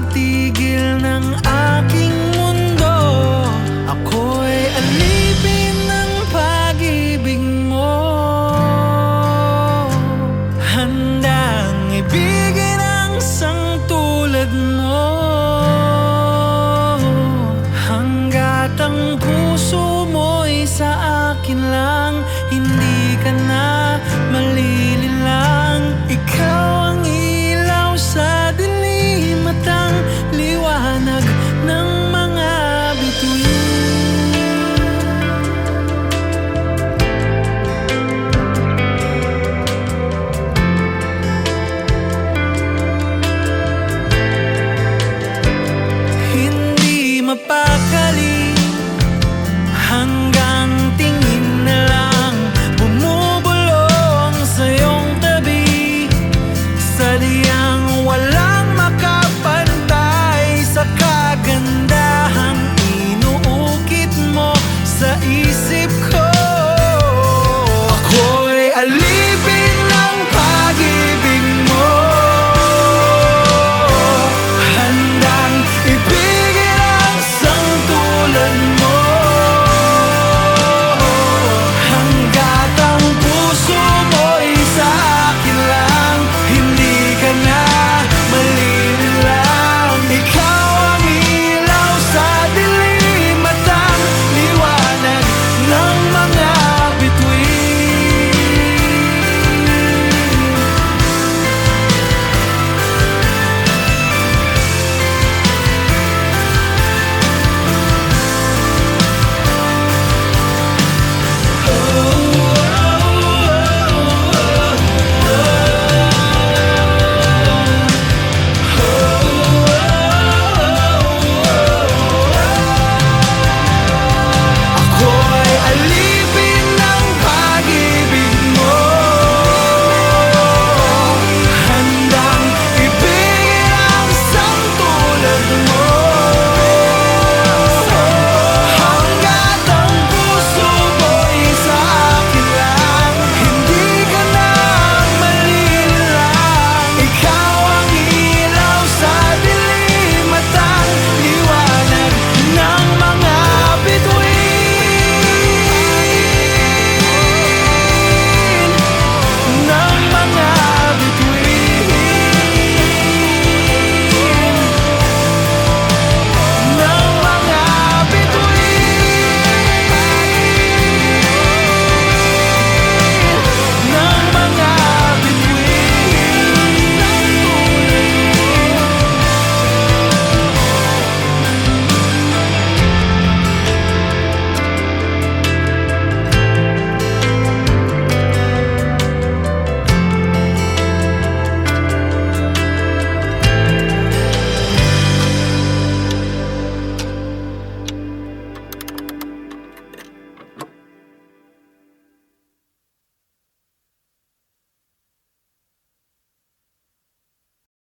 pagtigil ng aking mundo. Ako'y alipin ng pag-ibig mo. Handang ibigin ang sang tulad mo. Hanggat ang puso mo'y sa akin lang Hindi ka na mali. back